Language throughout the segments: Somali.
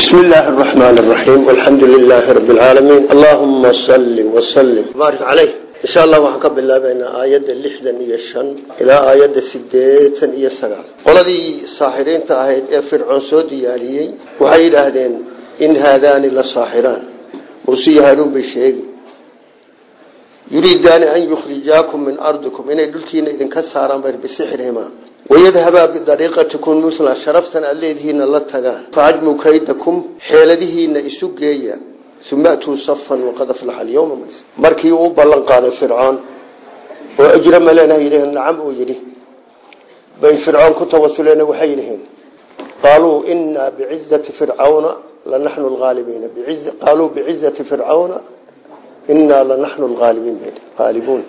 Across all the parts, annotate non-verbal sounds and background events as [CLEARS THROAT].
بسم الله الرحمن الرحيم والحمد لله رب العالمين اللهم صل وسلم بارك عليه إن شاء الله وحكب الله بين آيات اللحدا يشن إلى آيات سديتا يسنع قلدي صاحرين تأهيد فرعون سودي عليي وحيد أهدين إن هذان لصاحران موسي هارون بشيء يريدان أن يخرجاكم من أرضكم إن يدلكين wayadhabaa bidariiqatikum musla sharaftan aad leedihiina la tagaan faajmu kaydakum xeeladihiina isu geeya uma atuu safan waqad aflaxa alyawma man markii uu ballan qaaday fircoon oo ajra ma leenahay yidhaheen nacam uu yidhi bay fircoon ku tawasuleen waxay yidhaheen qaaluu inaa bicizati fircawna lanaxnu lhaalibiina qaaluu bicizati fircawna inaa lanaxnu lhaalibiin qaalibuun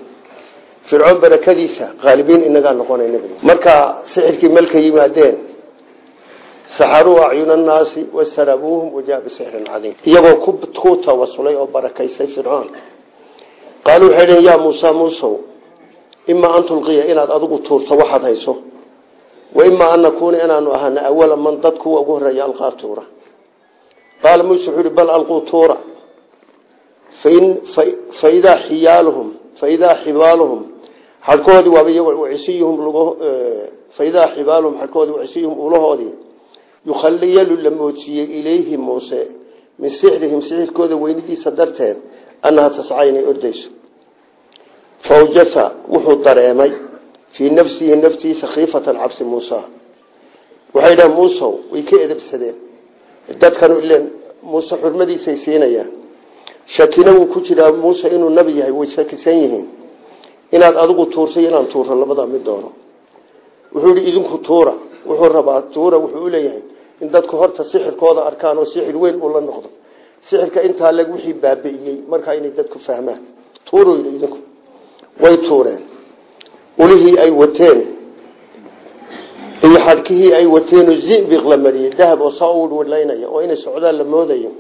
fircoon barakadiisa qaalibiin inagaa noqonayna marka sixirkii malka yimaadeen saxaruu acyuna annaasi wasarabuuhum wajaa bisixrin cadiim. Iyagoo ku tawasulay oo barakaysay fircoon. Qaaluu waxay dhaheen yaa muusa muusow imaa an tulqiya inaad adigu tuurto waxaad hayso wa imaa an nakuuna inaanu ahana awala man dad kuwa ugu horreeya alqaa tuura. Qaala muuse wuxuu ihi bal alquu xadhkoodii waaba iyagoo faidaa xibaaluhum xadhkoodii wacisiyuhum ulahoodii yukhalliyalu la moodsiiyey ilayhi muuse min sixrihim sixirkooda weynidiisa darteed annaha tasca ordayso. Fawjasa wuxuu dareemay fii nafsihi naftiisa khiifatan cabsi muusa. Waxay dhahen muusow way ka edabsadeen dadkanu ilen muuse xurmadiisay siinayaan. Shakina wuu ku jiraa muuse inuu nabi yahay way shakisan yihiin inaad adigu tuurtay inaan tuuro labada mid doono. Wuxuu yihi idinku tuura. Wuxuu rabaa tuura wuxuu uleeyahay in dadku horta sixirkooda arkaan oo sixir weyn uu la noqdo. Sixirka intaa leg wixii baabi'iyey markaa inay dadku fahmaan. Tuuru yidhi idinku. Way tuureen. Ulihii ay wateen iyo xadhkihii ay wateenoo zibiq la mariyey dahab oo saa u oo inay socdaan la moodayo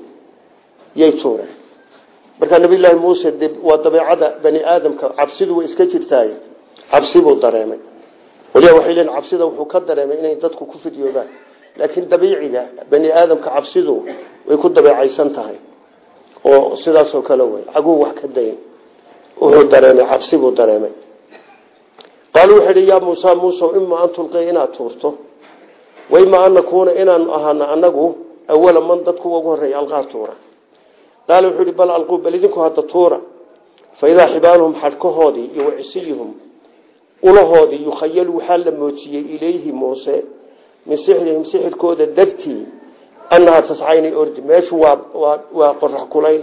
yay tuureen markaa nabiyllaahi muuse de waa dabeecada bani aadamka cabsidu way iska jirtaay. Cabsibuu dareemay. Waliba waxay leeyiin cabsida wuxuu ka dareemay inay dadku ku fidyoobaan laakiin dabiiciga bani aadamka cabsidu way ku dabeecaysan tahay. Oo sidaasoo kale wey caguu wax ka dayn. Wuxuu dareemay cabsibuu dareemay. Hi yaa muusa muusa imaa an tulqiya tuurto. Wa imaa an nakuuna inaanu anagu awala man dadku ugu horreeya alqaa qaala wuxuu ihi bal alquu bal idinku hadda tuura. Fa idaa xibaaluhum xadhkahoodii iyo wacisiyuhum ulahoodii yukhayalu waxaa la moojiyey ilayhi muuse min sixrihim sixirkooda dartii annahaa tascaynay ordi. Meeshu waa qorax kulayl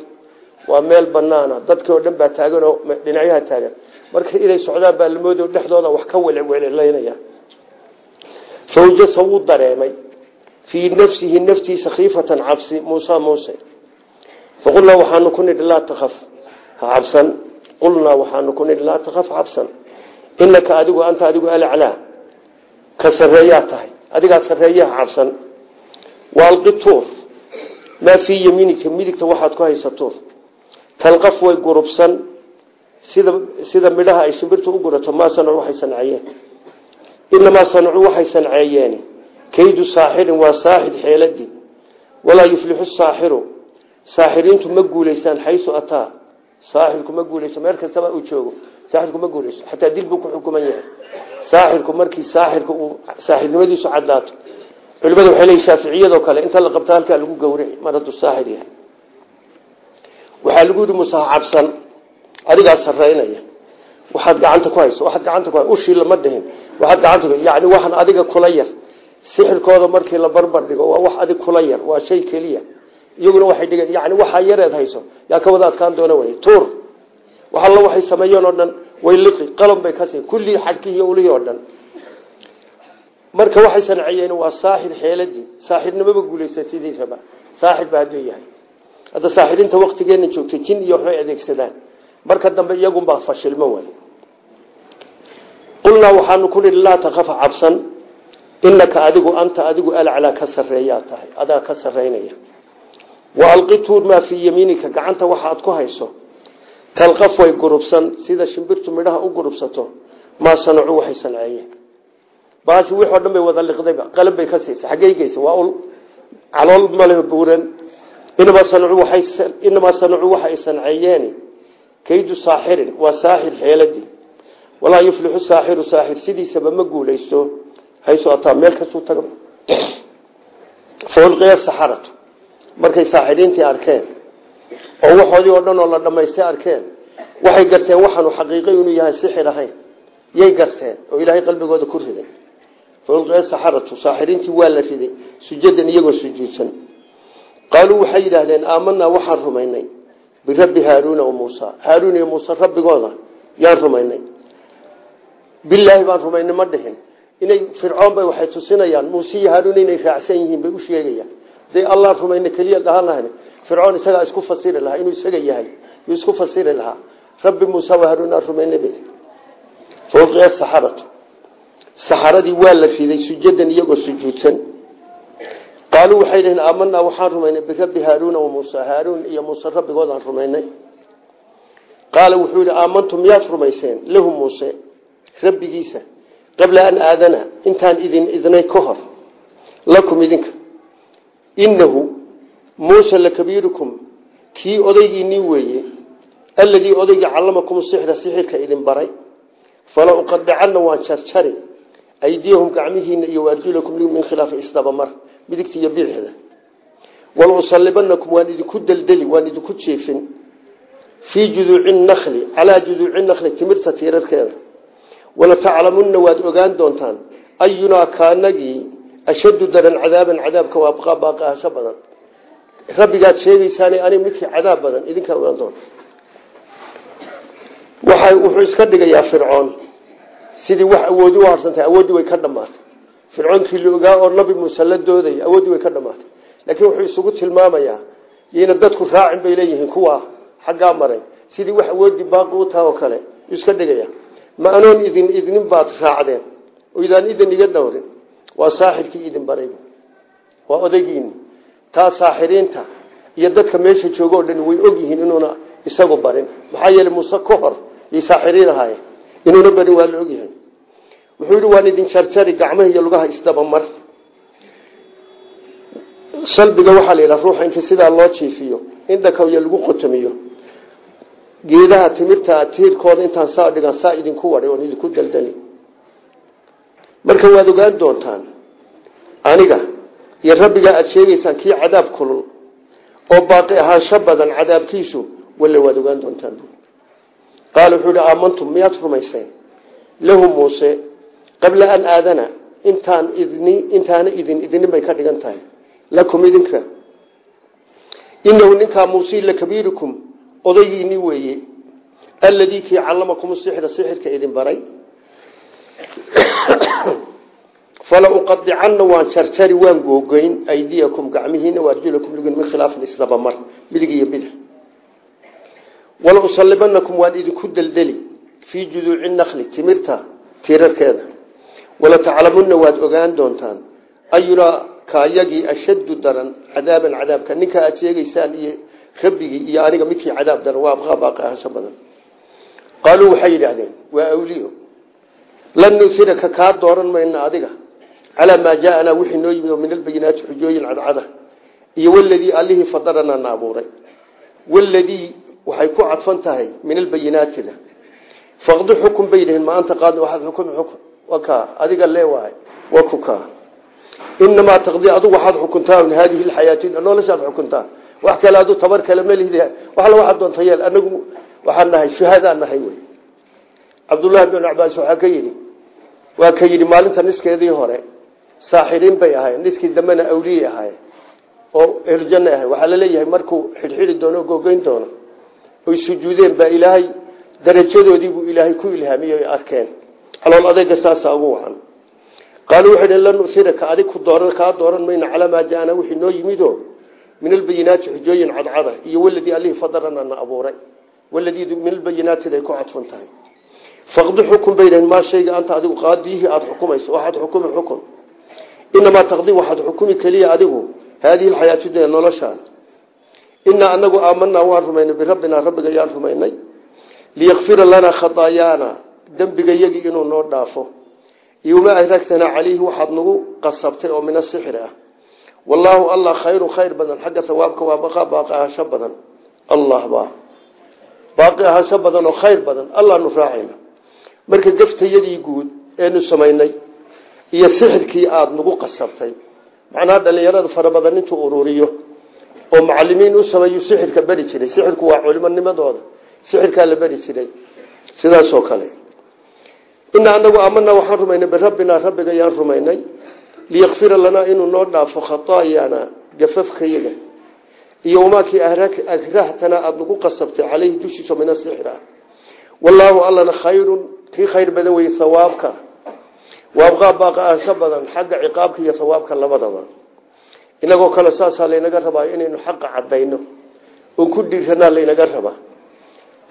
waa meel banaana dadkii oo dhan baa taagan oo dhinacyaha taagan. Marka inay socdaan baa la mooday dhexdooda wax ka welewelelaynaya fawjasa wuu dareemay. Fii nafsihi naftiisa khiifatan cabsi muusa muuse faqulnaa waxaanu ku nidhi laa takaf cabsan qulnaa waxaanu ku nidhi laa takaf cabsan inaka adigu anta adigu alaclaa ka sarreeyaa tahay adigaa sarreeyaha cabsan waalqi tuur maa fii yamiinika midigta waxaad ku haysa tuur talqaf way gurubsan sida sida midhaha ay shimbirtu u gurato maa sanacu waxay sanceeyeen inamaa sanacu waxay sanceeyeen kaydu saaxirin waa saaxid xeeladii walaa yuflixu saaxiru saaxiriintu ma guulaystaan xaysu ataa. Saaxirku ma guulayso meel kastaba uu joogo. Saaxirku ma guulayso xataa dil buu ku xukuman yahay. Saaxirku markii saaxirka uu saaxirnimadiisu cadaato. Culimadu waxay leeyihiin shaaficiyadoo kale inta la qabto halkaa lagu gowrici mar hadduu yahay. Waxaa lagu yidhi musa cabsan adigaa waxaad gacanta ku hayso waxaad gacanta ku ushii lama dhihin. Waxaad gacanta ku yacni waxaan adiga kula yar. Sixirkooda markii la barbar dhigo waa wax adig kula yar waa shay keliya iyaguna waxay dhigeen yani waxaa yareed hayso. Yaa ka wada adkaan doona wey tuur. Wax alla waxay sameeyeen oo dhan way liqi qalan bay kasi kullii xadhkihii ulihii oo dhan. Marka waxay sanceeyeen waa saaxir xeeladii saaxirnimaba guulaysa sidiisaba. Saaxir ba yahay. Hadda saaxiriinta waktigeena joogtay jin iyo waxbay adeegsadaan. Marka dambe iyagunbaa fashilmo way. Qulnaa waxaanu ku nihi laa takafa cabsan inaka adigu anta adigu alaclaa ka sarreeyaa tahay. Adaa ka sarreynaya waalqi tuur maa fii yamiinika gacanta waxaad ku hayso. Talqaf way gurubsan sida shimbirtu midhaha u gurubsato maa sanacu waxay sanceeyeen baashi wixoo dhan bay wada liqdayba qalab bay ka siisay xaggey geysa waa ul calool maleh buuran. Inamaa sanacuu waxa ay sanceeyeen kaydu saaxirin waa saaxir xeeladii walaa yuflixu saaxiru saaxir sidiisaba ma guulaysto. Hayso ataa meel kastuu taga markay saaxiriintii arkeen oo waxoodii oo dhan oo la dhamaystay arkeen waxay garteen waxaanu xaqiiqay inuu yahay sixir ahayn. Yay garteen oo ilaahay qalbigooda ku riday. Faulqiya saxaratu saaxiriintii waa la riday sujadan iyagoo sujuudsan. Qaaluu waxay yidhaahdeen aamanaa waxaan rumaynay birabbi haaruuna wa muusa. Haaruun iyo muuse rabbigooda yaan rumaynay. Bilaahi baan rumaynay ma dhihin. Inay fircoon bay waxay tusinayaan muuse iyo haaruun inay raacsan yihiin bay u sheegayaan haday allah rumayna keliya dhahaan lahan fircoon isagaa isku fasiri lahaa inuu isaga yahay yuu isku fasiri lahaa. Rabbi muuse wa haaruun aan rumaynay bay fawqiya saxaratu. Saxaradii waa la riday sujadan iyagoo sujuudsan. Qaaluu waxay dhaheen aamanaa waxaan rumaynay birabbi haaruuna wa muusa. Haaruun iyo muuse rabbigoodaan rumaynay. Qaala wuxuu yidhi aamantu miyaad rumayseen? Lahu muuse rabbigiisa qabla an aadana intaan idin idnay ka hor lakum idinka innahu muuse lakabiirukum kii odaygiinii weeye alladii odaygii callamakum sixra sixirka idin baray fala uqadicanna waan jarjari aydiyahum gacmihiina iyo waarjulakum min khilaafi isdabamar midigta iyo bidixda wala usalibanakum waan idinku deldeli waan idinku jeefin fii juduuci nakli calaa juduuci nakli timirta tiirarkeeda wala taclamunna waad ogaan doontaan ayunaa kaanagii ashaddu daran cadaaban cadaabka waa baqaa baaqahasho badan. Rabbigaad sheegaysaane ani midkii cadaab badan idinkaa ogaan doonta waxa wuxuu iska dhigayaa fircoon. Sidii wax awoodi u harsantahay awooddii way ka dhamaatay fircoonkii la ogaa oo nabi muuse la doodaya awooddii way ka dhamaatay laakiin wuxuu isugu tilmaamayaa yayna dadku raacin bay leeyihiin kuwa xaggaa maray. Sidii wax awoodii baaqi u taha oo kale iska waa saaxirkii idin baray. Waa odaygiini taa saaxiriinta iyo dadka meesha jooga o dhan way ogyihiin inuuna isagu barin. Maxaa yeele muuse ka hor yay saaxiriin ahaayeen. Inuuna barin waa la wuxuu yidhi idin jarjari gacmaha iyo lugaha isdabamar salbiga waxaa la yidhaha ruuxa inta sidaa loo jiifiyo in dhakawya lagu qotomiyo geedaha timirta tiirkooda intaan saa dhigan saa idinku wadhay oon idinku daldali marka waad ogaan doontaan aniga iyo rabbigaa aada sheegaysaan kii cadaab kulul oo baaqi ahaansho badan cadaabkiisu walle waad ogaan doontaan bu qaala wuxuu ihi aamantum? Miyaad rumayseen lahu muuse qabla an aadana intaan idni intaana idin idinin bay ka dhigan tahay. Lakum idinka. Inahu ninkaa muuse lakabiirukum odaygiini weeye alladii kii callamakum sixra sixirka idin baray fala uqadicanna waan jarjari waan googoyn aydiyakum gacmihiina waarjulakum lugin min khilaafin isdabamar midig iyo wala usalibanakum waan idinku deldeli fii juduuci nakli timirta tiirarkeeda wala taclamunna waad ogaan doontaan ayunaa kaayagii ashaddu daran cadaaban cadaabka ninka aad sheegaysaan iyo rabbigii iyo aniga midkii cadaab daran waa baaqaaqahasho badan qaaluu waxay yidhaahdeen waa awliyo lan nusiraka kaa dooran mayna adiga. Calaa maa jaaanaa wixii noo yimid min albayinaati xujooyin cadcada. Iyo waladii allihii fadarana na abuuray. Waxay ku cadfan min albayinaatida faqdi xukun bay yidhaheen ma anta qaadi waxaad xukumi xukun waa kaa adiga leewahay waa ku kaa. Inamaa taqdi adugu waxaad xukuntaa haadihi lxayaati noloshaad xukuntaa. Wax kale adu tabar kale malihid waxla waxaad doonta yeel anagu waxaan nahay shuhadaan nahay wey cabdullaahi bin cabaas waxaa ka yidhi waa ka yidhi maalinta niskeedii hore saaxiriin bay ahayen niskii dambena awliyay ahayen oo ehljanna ahay waxaa la leeyahay markuu xidhxidhi doono gogeyn doono oy sujuudeen baa ilaahay darajadoodiibuu ilaahay ku ilhaamiyey arkeen. Calool adayga saasaa ugu wacan. Qaaluu waxay dhen lan nusiraka adig ku dooran kaa dooran mayna calaa maa wixii noo yimido min albayinaati xujooyin cadcada iyo waladii allihii fadarana na abuuray. Waladii min albayinaatid ay ku cadfan tahay faqdi xukun bay dhaheen maa shayga anta adigu qaadiyihi aada xukumayso waxaad xukumi xukun inamaa taqdi waxaad xukumi keliya adigu haadihi lxayaatu dunya noloshaan inaa anagu aamanaa waan rumaynay birabbinaa rabbiga yaan rumaynay liyakfira lanaa khataayaana dembiga yagii inuu noo dhaafo iyo wamaa agragtanaa calayhi waxaad nagu qasabtay oo min asixri ah wallaahu allah khayru khayr badan xagga hawaabka waa baqa baaqi ahasho badan allah baa baaqi ahasho badan oo khayr badan allaanu raacayna marka gaftayadii guud eenu samaynay iyo sixirkii aada nagu qasabtay. Macnaha dhalinyarada fara badan intuu ururiyo oo macalimiin u sameeyu sixirka beri jiray. Sixirku waa culimonimadooda sixirkaa la beri jiray. Sidaasoo kale. Inaa anagu aamana waxaan rumaynay birabbinaa rabbiga yaan rumaynay. Liyakfira lanaa inuu noo dhaafo khataayaana gafafkayaga iyo wamaakii akrahtanaa aada nagu qasabtay caleyhi dushiisa min asixir ah wallaahu allana khayrun kii khayr badan weye hawaabka waabqaa baaqa ahsho badan xagga ciqaabka iyo hawaabka labadaba. Inagoo kale saasaa laynaga rabaa inaynu xaqa cadayno oo ku dhiiranaa laynaga rabaa.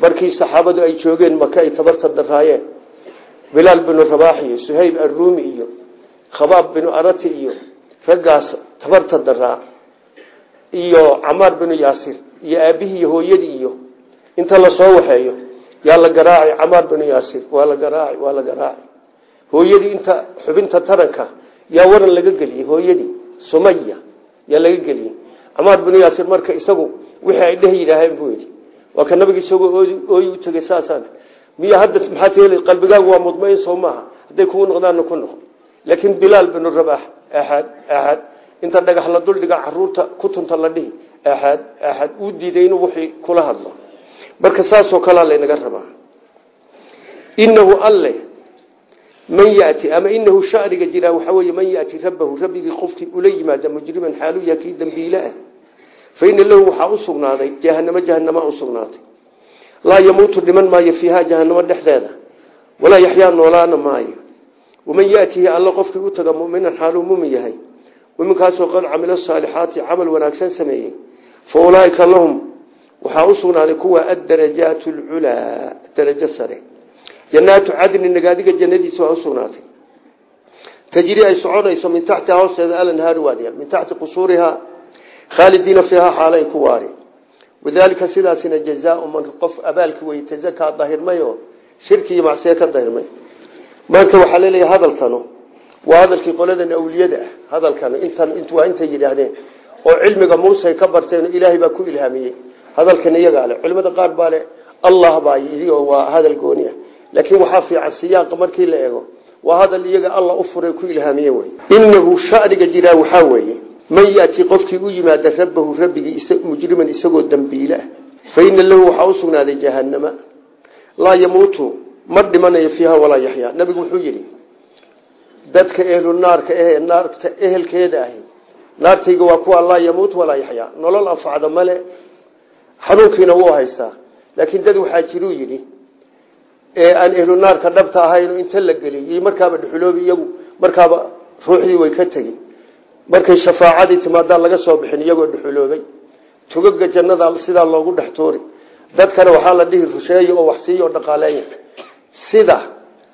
Markii saxaabadu ay joogeen maka ay tabarta daraayeen. Bilaal binu rabaax iyo suhayb arruumi iyo khabaab binu arati iyo raggaas tabarta daraa. Iyo camaar binu yaasir iyo aabihii iyo hooyadii iyo inta la soo waxeeyo yaa la garaaci camaar binu yaasir waa la garaaci waa la garaaci hooyadii inta xubinta taranka yaa waran laga geliyey hooyadii. Sumaya yaa laga geliyey camaar binu yaasir marka isagu wixii ay dheh yidhaaheen buu yidhi. Waa ka nabiga isagoo ooyi u tegay saasaan. Miya hadda maxaad heli qalbigaagu waa mudmain soo maaha. Hadday kugu noqdaanna ku noqo laakiin bilaal binu rabaax axad axad inta dhagax la duldhiga carruurta inuu wixii kula hadlo marka saasoo kalea laynaga rabaa. Inahu alle man yati ama inahu shaniga jiraa waxaa wey man yati rabbahu rabbigii qofkii ula yimaada mujriman xaalu yaha kii dambiile ah. Faina lahu waxaa u sugnaaday jahanamo jahanama usugnaatay laa yamuutu dhiman maayo fiiha jahanamo dhexdeeda. Walaa yaxyaa noolaana maayo. Waman yatihi alla qofkii u taga muminan xaaluu mumin yahay. Muminkaasoo qad camila saalixaati camal wanaagsan sameeyey. Fa ulaaika waxaa u sugnaaday kuwa addarajaat lculaa darajo sare. Janaatu cadni nagaadiga jannadiisa waa usugnaatay tajrii ay soconayso min taxtiha hoosteeda alanhaari waadiya min taxti qusuurihaa khaalidiina fiiha xaalay ku waari. Wadaalika sidaasina jazaau man qof abaalki wey tazakaa dahirmay oo shirki macsiye ka dahirmay marka waxaa la leeyahay hadalkanu waa hadalkii qoladan awliyada ah hadalkan intan waa intay yidhaahdeen oo cilmiga muuse ka barteen ilaahay baa ku ilhaamiyey hadalkan iyagaa le culimada qaar baa le allah baa yidhi oo waa hadal gooni ah. Laakiin waxaa fiican siyaaqa markii la eego waa hadal iyaga alla u furay ku ilhaamiye wey inahu shaniga jiraa waxaa weeye man yati qofkii u yimaada rabbahu rabbigii mujriman isagoo dambiile ah. Fa ina lahu waxaa u sugnaaday jahanama laa yamuutu ma dhimanayo fiiha walaa yaxyaa. Nabigu wuxuu yidhi dadka ehlu naarka eh naarta ehelkeeda ahi waa kuwa laa yamuut nolol anfacda xanuunkiina wuu haystaa. Laakiin dad waxaa jiruu ee aan ehlu naarka dhabta ahayn inta la geliyey markaaba dhuxuloobi iyagu markaaba ruuxdii way ka tegi markay shafaacadii timaadaan laga soo bixin iyagoo dhuxuloobay. Tugaga jannada sidaa loogu dhex dadkana waxaa la dhihi rusheeyo oo wax siiyo oo sida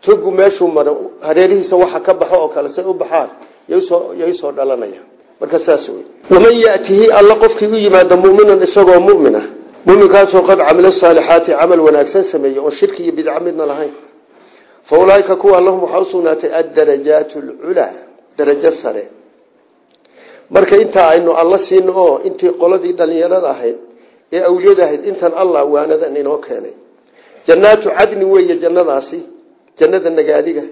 togu meeshuu maro hareerihiisa waxa ka baxo oo kale say u baxaan yay u soo dhalanaya marka saas wey waman yatihi alla qofkii u yimaado muminan isagoo mumina muminkaasoo qad camila saalixaati camal wanaagsan sameeyey oon shirki iyo bidca midna lahayn. Fa ulaaika kuwa lahum waxaa usugnaatay addarajaat lculaa darajo sare. Marka intaa aynu alla siino oo intii qoladii dhalinyarada ahayd ee awliyada ahayd intan allah waanadan inoo keenay. Jannaatu cadni weeye jannadaasi jannada nagaadiga.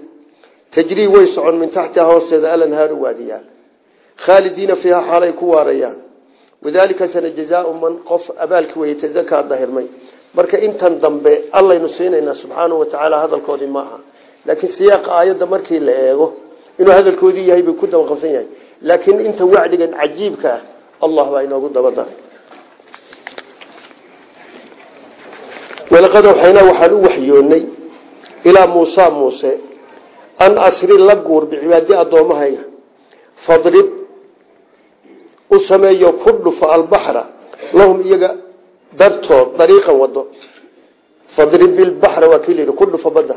Tajrii way socon min taxtiha hoosteeda alanhaaru waadiyaan khaalidiina fiiha xaalay ku waarayaan wadaalika sana jazaau man qof abaalki weye tazakaa dahirmay marka intan dambe allaynu siinaynaa subxaanahu watacaala hadalkoodii ma aha. Laakiin siyaaqa aayadda markii la eego inuu hadalkoodii yahay bay ku dabaqabsan yahay. Laakiin inta wacdigan cajiibka ah allah baa inoogu dabadaray. Walaqad waxaynaa waxaan u waxyoonnay ilaa muusa muuse an asri la guur bicibaadi u sameeyo ku dhufo albaxra lahum iyaga dartood dariiqan wado fadrib bilbaxra waa kii layidhi ku dhufo badda.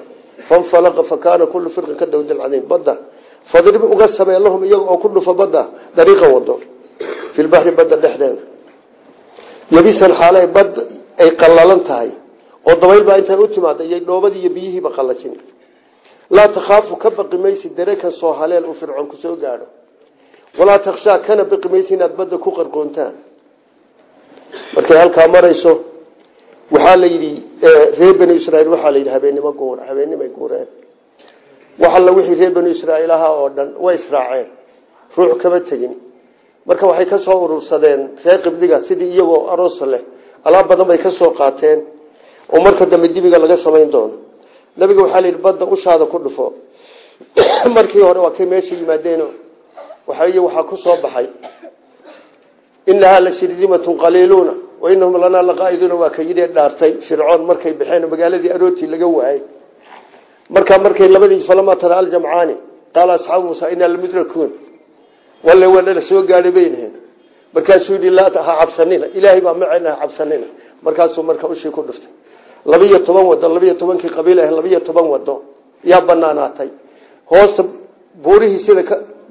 Fanfalaqa fa kaana kullu firqin ka dawda badda. Fadrib uga samee lahum iyaga oo ku dhufo badda dariiqan wado filbaxri badda dhexdeeda. Yabisan xaale bad ay qallalan tahay oo dabayl baa intay u timaada iyo dhoobadii iyo biyihiiba qallajin. Laa takhaafu ka baqi maysi dareekan soo haleel uu fircoon ku soo gaadho walaa takshaa kana biqi maysa inaad badda ku qarqoontaan. Markay halkaa marayso waxaa la yidhi reer banu israiil waxaa la yidhi habeennimo guur habeennimay guureen. Wax alla wixii reer banu israiil ahaa oo dhan way israaceen. Ruux kama tegin. Marka waxay ka soo urursadeen reer qibdiga sidii iyagoo aroos leh. Alaab badan bay ka soo qaateen. Oo marka dambe dibiga laga samayn doono nabiga waxaa la badda ushaada ku dhufo. [CLEARS THROAT] Markii hore waa kay meesha yimaadeen waxa waxaa ku soo baxay. Inahaa la shirdimatun qaliiluuna wa inahum lanaa laqaa'iduuna waa ka yidhi dhaartay. Fircoon markay baxeen magaaladii arootii laga waayay. Markaa markay labadii falamaa tara aljamcaani qaala asxaabu muusa inaa lamudrakuun walle waana soo gaadhay bay dhaheen markaasuu yidhi laa ha cabsanina. Ilaahay baa macena ha cabsanina. Markaasuu marka ushii ku dhuftay. Labiyo toban wado labiyo tobankii qabiil ah labiyo toban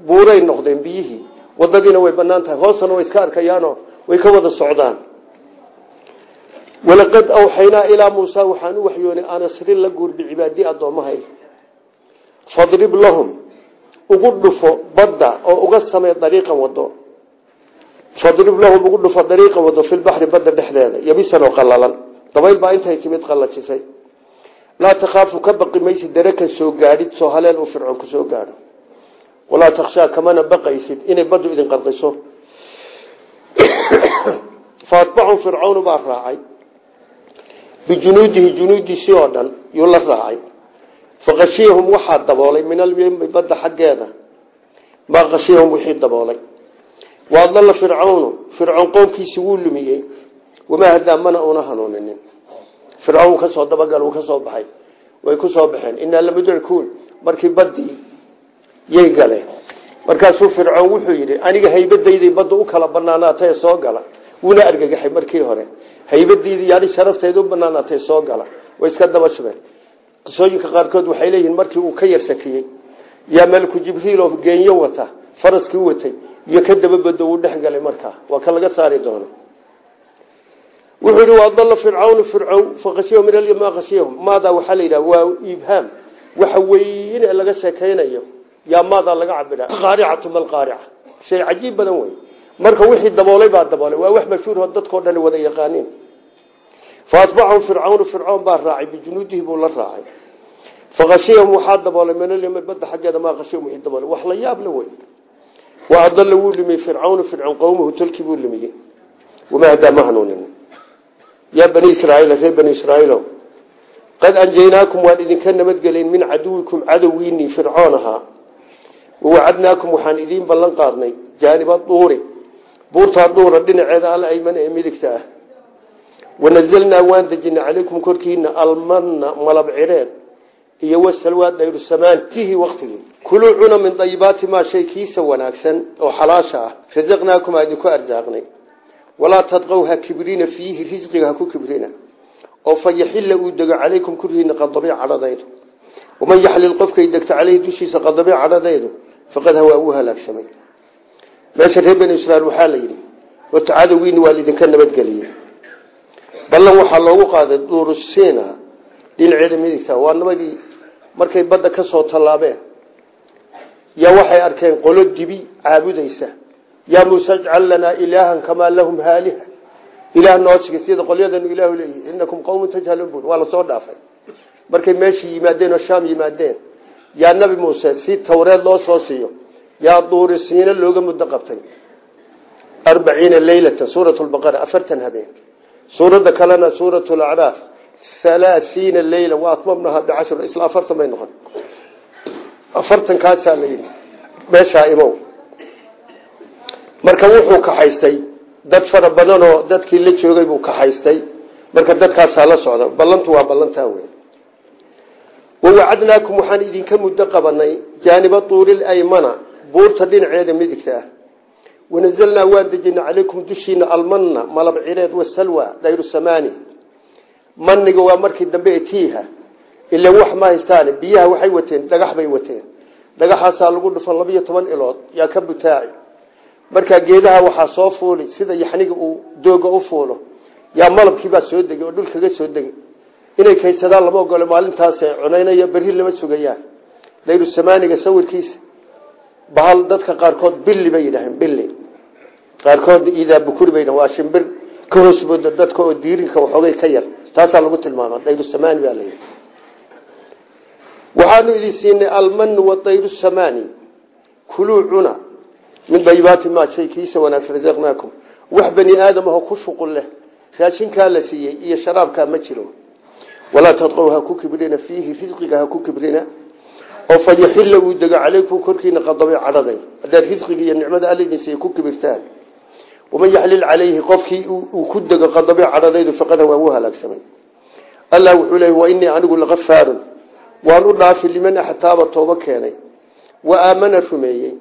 buuray noqdeen biyihii. Wadadiina way bannaan tahay hoostana way iska arkayaanoo way ka wada socdaan. Walaqad awxaynaa ilaa muusa waxaan u waxyoonay anasrin la guur bicibaadii addoomahay. Fadrib lahum ugu dhufo badda oo uga samee dariiqan wado fadrib lahum ugu dhufo dariiqan wado filbaxri badda dhexdeeda yabisan oo qallalan. Dabayl baa intay timid qallajisay laa takhaafu ka baqi darakan soo gaadhid soo haleel uu fircoon ku soo gaadho walaa takshaa kamana baqaysid inay baddu idin qarqiso. [COUGHS] Faatbacum fircawnu baa raacay. Bijunuudihi junuudiisii oo dhan yuu la raacay. Faqashiyahum waxaa daboolay min alyemi badda xaggeeda. Maa qashiyahum wixii daboolay. Waadalla fircawnu fircoon qoomkiisii wuu lumiyey. Wamaa hadaa mana una hanuuninin. Fircawn ka soo dabagal uu ka soo baxay. Way ku soo baxeen. Inaa yay galeen markaasuu fircoon wuxuu yidhi aniga haybadayday badda u kala banaanaatay soo gala. Wuuna argagaxay markii hore. Haybadaydii yani sharafteeda u banaanaatay soo gala. Way iska daba shubeen. Qisooyinka qaarkood waxay leeyihiin markii uu ka yarsakiyey yaa malku jibriil oo geenyo wata faraskii watay iyo ka dababado uu dhex galay markaa waa ka laga saari doono. Wuxuu yidhi waadalla fircawnu fircown faqashiyahu min alyam maa qashiyahum maadaa waxaa la yidhaha waa ibhaam waxa weyn ee laga sheekaynayo yaa maadaa laga cabira qaaricatu malqaarica shay cajiib badan wey marka wixii daboolay baa daboolay waa wax mashhuuroo dadkao dhan wada yaqaaniin. Faatbacahum fircawnu fircoon baa raacay bijunuudihi buu la raacay. Faqashiyahum waxaa daboolay min alyam badda xaggeeda maa qashiyahum wixii daboolay. Wax la yaab la wey wa adalla wuu lumiyey fircawnu fircoon qowmuhu tolkii buu lumiyey wamaa hadaa ma hanuunin. Yaa bani israaiil reer bani israaiilo qad anjaynaakum waan idinka nabadgelin min caduwikum cadowgiinii fircoon ahaa wawacadnaakum waxaan idiin ballan qaadnay jaaniba duuri buurtaa duura dhinaceeda alaymana ee midigta ah wanazalnaa waan dejinay calaykum korkiina almanna malab cireed iyo wasalwaa dayru samaantihi waktigii kuluu cuna min dayibaati maa shay kiisa wanaagsan oo xalaasha ah rasaqnaakum aa idinku arsaaqnay walaa tadqow ha kibrina fiihi risqiga ha ku kibrina oo fa yaxilla uu dego calaykum korkiina qadabi cadhadaydu waman yaxlil qofkay degto caleyhi dushiisa qadabi cadhadaydu faqad hawaa uu halaagsamay. Meesha reer bani israiil waxaa la yidhi horta cadowgiini waa laidinka nabadgeliyey ballan waxaa loogu qaaday duurusiina dhinaceeda midigta. Waa nabadii markay badda ka soo tallaabeen. Yaa waxay arkeen qolo dibi caabudaysa. Yaa muuse ajcal lanaa ilaahan kamaa lahum haaliha. Ilaah noosiga sida qolyadanu ilaahu leeyihi inakum qawmun tajhaluun bun waa la soo dhaafay. Markay meeshii yimaadeen oo shaam yimaadeen yaa nabi muuse si tawreed loo soo siiyo yaa duuri siina looga muddo qabtay. Arbaciina leylatan suurat lbaqara afartan habeen. Suuradda kalena suurat lacraaf halaasiina leyla wa atmamnaha bicashra isla afartan bay noqon. Afartan kaasaa la yidhi imow. Marka wuxuu kaxaystay dad fara badanoo dadkii la joogay buu kaxaystay. Marka dadkaasaa la socda ballantu waa ballantaa wey wawacadnaakum waxaan idinka muddo qabanay jaaniba tuuril aymana buurta dhinaceeda midigta ah wanazalnaa waan dejina calaykum dushiina almanna malab cireed wasalwa dayru samaani maniga waa markii dambe ee tiiha ila wax ma haystaan biyaha waxay wateen dhagax bay wateen dhagaxaasaa lagu dhufan labiyo toban ilood yaa ka butaaci markaa geedaha waxaa soo fuuli sida yaxniga uu dooga u fuulo yaa malabkiibaa soo degay oo dhul kaga soo degay inay kaysadaan lama ogolo maalintaas cunaynaya berri lama sugayaan dayru samaaniga sawirkiisa bahal dadka qaarkood billi bay yidhaaheen billi. Qaarkood idaa bukuri bay waa shimbir ka hoosbooda dadka oo diirinka waxoogay ka yar. Taasaa lagu tilmaama dayru samaani baa layidhi waxaanu idin siinay almanu wadayru samaani kuluu cuna. Min dayibaati maa shay wanaagsan razaqnaakum. Wax bani aadam aho ku shuqul leh raashinkaa la siiyey iyo sharaabkaa ma jiro walaa tadqow ha ku kibrina fiihi risqiga ha ku kibrina oo fa yaxilla uu dego calaykum korkiina qadabay cadhaday haddaad risqiga iyo nicmada alidin siiye ku kibirtaan waman yaxlil calayhi qofkii uu ku dego qadabay cadhadaydu faqad waa u halaagsamay allah wuxuu leeyay wa inii anigu lakafaarun waan u dhaafi liman axtaaba tooba keenay wa aamana rumeeyey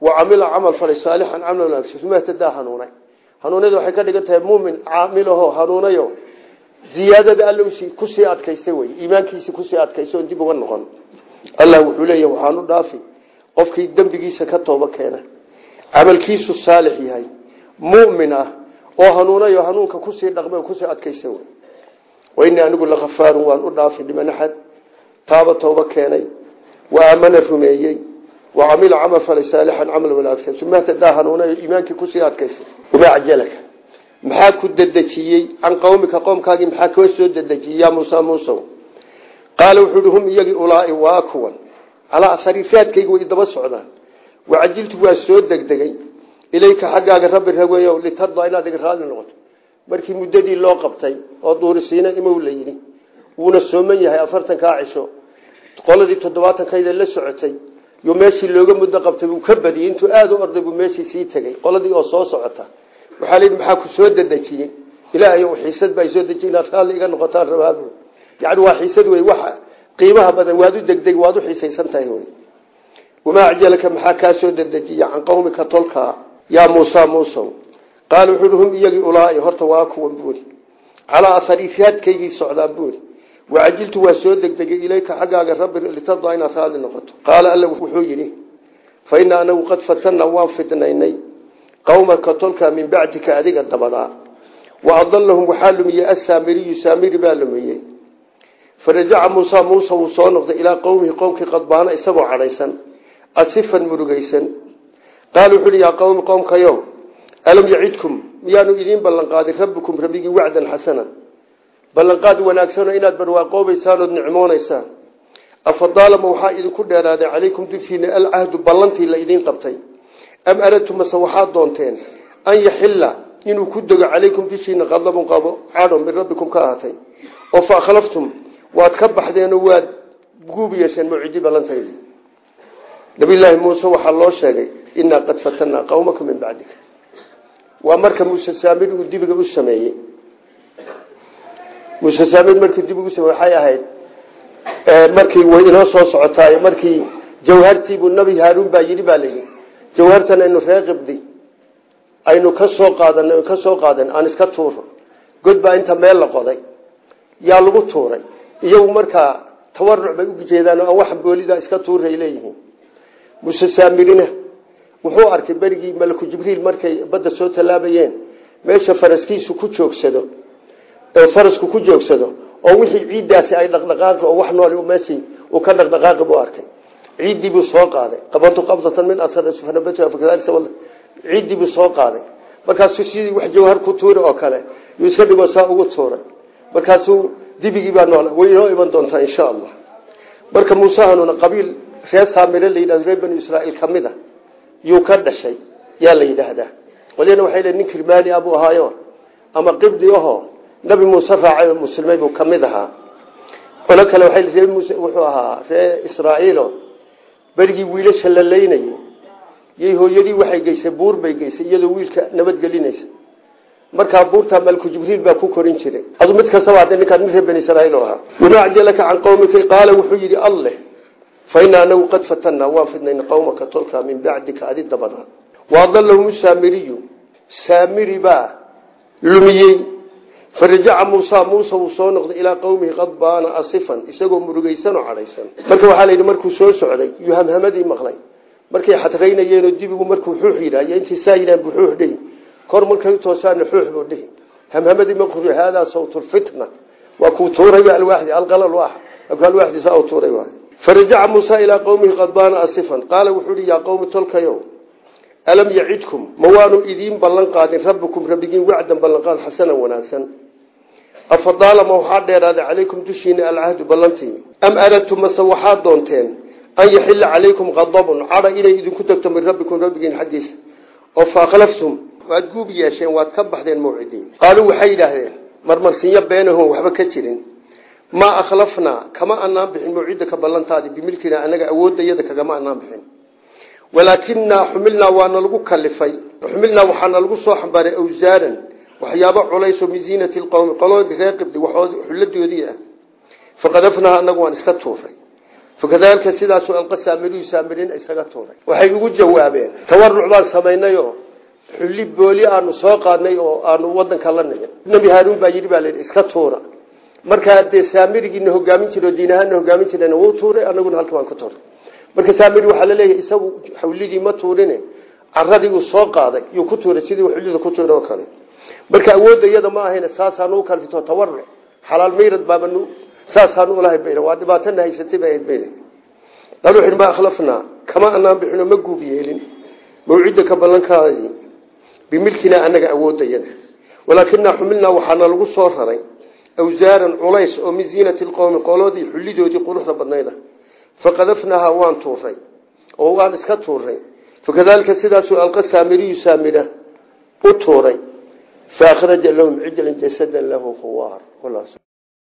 wa camila camal falay saalixan camal wanaagsan uma htadaa hanuunay hanuunada waxay ka dhigan tahay muumin caamilaho hanuunayo ziyaadada all ku sii adkaysta wey iimaankiisii ku sii adkaysta oon dib uga noqon. Allah wuxuu leeyahy waxaan u dhaafi qofkii dembigiisa ka tooba keena camalkiisu saalix yahay mumin ah oo hanuunayo hanuunka ku sii dhaqma ku sii adkaysta wey wainii anigu lakafaarun waan u dhaafi liman axad taaba tooba keenay wa aamana rumeeyey wa camila camal falay saalixan camal wanaagsan. Uma htadaa hanuunayo iimaankii ku sii adkaysta wamaa cajalaka maxaa ku dedejiyey can qawmika qoomkaagii maxaa koo soo dedejiyey yaa muusa muusow wuxuu uhi hum iyagii ulaai waa kuwan. Calaa asarifaadkayga way daba socdaan. Wacajiltu waa soo degdegay. Ilayka xaggaaga rabbi raweeyo litardaa inaad iga raali noqoto. Markii muddadii loo qabtay oo duurisiina imow la yidhi wuuna sooman yahay afartankaa cisho qoladii toddobaatankayda la socotay yo meeshii looga muddo qabtay buu ka badiyey intuu aada u orday buu meeshii sii tegey qoladii oo soo socota waxaa layidhi maxaa ku soo dedejiyey ilaahay xiisad baa soo dejiye inaad raalli iga noqotaan rabaabu yani waa xiisad wey waxa qiimaha badan waad u degdeg waad u xiisaysan tahay maxaa kaa soo dedejiya can qawmika tolkaa yaa muusa muusow. Qaala wuxuu uhi hum iyagii ulaai horta waa kuwan buuri calaa asarifaadkaygii socdaan buuri wacajiltu waa soo degdegay ilayka xaggaaga rabbi litardaa inaad raalli noqoto. Qaala alla wuxuu yidhi fa inaa anagu qad fatanna waan fidnaynay qawmaka tolka min bacdika adiga dabadaa wa adalahum waxaa lumiyey asaamiriyu saamiri baa lumiyey farajaca muusa muuse wuu soo noqday ilaa qowmihi qowmkii qadbaana isagoo cadhaysan asifan murugaysan. Qaala wuxu uhi yaa qowmi qowmkayo alam yacidkum? Miyaanu idiin ballanqaadin rabbikum rabbigii wacdan xasanan ballanqaad wanaagsanoo inaad barwaaqoobaysaan ood nicmoonaysaan. Afadaalama waxaa idinku dheeraaday calaykum dushiina alcahdu ballantii la idiin qabtay am aradtum mase waxaad doonteen an yaxilla inuu ku dego calaykum dushiina qadabun qabo cadho min rabbikum ka ahaatay. Oo fa akhlaftum waad ka baxdeenoo waad guub yeesheen mawcidii ballantaydi nabiyllaahi muuse waxaa loo sheegay inaa qad fatanaa qawmaka min bacdika waa marka muuse saamir uu dibiga u sameeyey. Muuse saamir markii dib ugu samey waxay ahayd markii way inoo soo socotaay markii jawhartiibuu nabi haaruun baa yidhi baa jawhartan aynu ree qibdi aynu ka soo qaadan ka soo qaadan aan iska tuuro. God baa inta meel la qoday yaa lagu tuuray. Iyagu markaa tawaruc bay u jeedaan oo aan wax boolida iska tuuray leeyihiin. Muuse saamirina wuxuu arkay berigii malaku jibriil markay badda soo tallaabayeen. Meesha faraskiisu ku joogsado oo farasku ku joogsado oo wixii ciiddaasi ay dhaqdhaqaaqi oo wax nool meeshii uu ka dhaqdhaqaaqi buu arkay ciiddii buu soo qaaday. Qabatu qabdatan min ciiddii buu soo qaaday. Markaasuu sidii wax jawhar ku tuuri oo kale yuu iska dhigoo saa ugu tuuray. Markaasuu dibigii baa nool way inoo iman doontaa insha allah. Marka muuse hanuuna qabiil reer saamire la reer banu israa'iil ka mid a ka dhashay yaa la yidhaahdaa. Walina waxay le nin kirmaani ah buu ama qibdi ahoo nabi muuse raacay oo muslimay buu ka mid ahaa. Qolo kale wuxuu ahaa ree israa'iilo berigii wiilasha la leynayay yay hooyadii waxay geysay buur bay geysay iyadoo wiilka nabadgelinaysa markaa buurtaa malku jibriil baa ku korin jiray. Adu mid kastaba hadda ninkaan mid reer bani israiil ahaa. Wamaa acjalaka can qawmika? Qaala wuxuu yidhi alleh fa inaa anagu qad fatanaa waan fidnayna qawmaka tolka min bacdika adi dabada waadalahum saamiriyu saamiri baa lumiyey farajaca muusa muuse wuu soo noqday ilaa qowmihi qadbaana asifan isagoo murugaysan oo cadhaysan. Marka waxaa layidhi markuu soo socday yuu hamhamadii maqlay. Markay xadraynayeenoo dibigu markuu xuux yidhahy intii saa yidhahan buu xuux dhihi kor markay toosaana xuux buu dhihi hamhamadii maqri haadaa sawtulfitna waa kuu tuuray alwaaxdi alqal alwaax alwaaxdi saa u tuuray waay farajaca muusa ilaa qowmihi qadbaana asifan. Qaala wuxuu uhi yaa qowmi tolkayo alam yacidkum? Ma waanu idiin ballan qaadin rabbikum rabbigiin wacdan ballanqaad xasanan afadaalama waxaa dheeraaday calaykum dushiina alcahdu ballantii am aradtum mase waxaad doonteen an yaxila calaykum qadabun cadha inay idinku tagto min rabbikum rabbigiin xaggiisa oo faakhlaftum waad guub yeesheen waad ka baxdeen mawcidiin qaaluu waxay yidhaahdeen marmarsinyo beenahon waxba ka jirin maa akhlafnaa kama anaan bixin mawcidaka ballantaadi bimilkina anaga awoodayada kagama anaan bixin walaakinaa xumilnaa waana lagu kalifay xumilnaa waxaana lagu soo xambaaray awsaaran waxyaabo culayso min ziinati lqowmi qoloodii reer qibdi waxood xulladoodii ah. Faqadafnaha anagu waan iska tuuray. Fakadalika sidaasu alqa saamiriyu saamirin isaga tuuray. Waxay ugu jawaabeen tawaruc baan samaynayo xulli booli aanu soo qaadnay oo aanu wadanka la nigin nabi haaruun baa yidhi baa la yidhi iska tuura. Markaa dee saamirigiina tuuray anaguna halka baan ku tuuray. Marka saamiri waxaa la leeyahay isagu xawligii ma tuurine caradii uu soo qaaday yuu ku tuuray sidii xullida ku tuuray oo kale marka awoodda iyada ma ahayn saasaanu kalfito tawaruc xalaal mayrad baabanu saasaanu ulahay bayna. Waa dhibaatana haysatay ahayd bayna. Qalu wuxu ma akhlafnaa kama anaan bixino ma guub yeelin. Mawcidaka ballankaadii bimilkina anaga awoodda iyada. Walaakinaa xumilnaa waxaana lagu soo raray awsaaran culays oo min ziinati lqowmi qoloodii xullidoodii quruxda badnayda. Faqadafnaha waan tuuray oo waan iska tuuray fakadalika sidaasuu alqa saamiriyu saamira u tuuray faakhraja lahum cijlan jasadan lahu khuwaar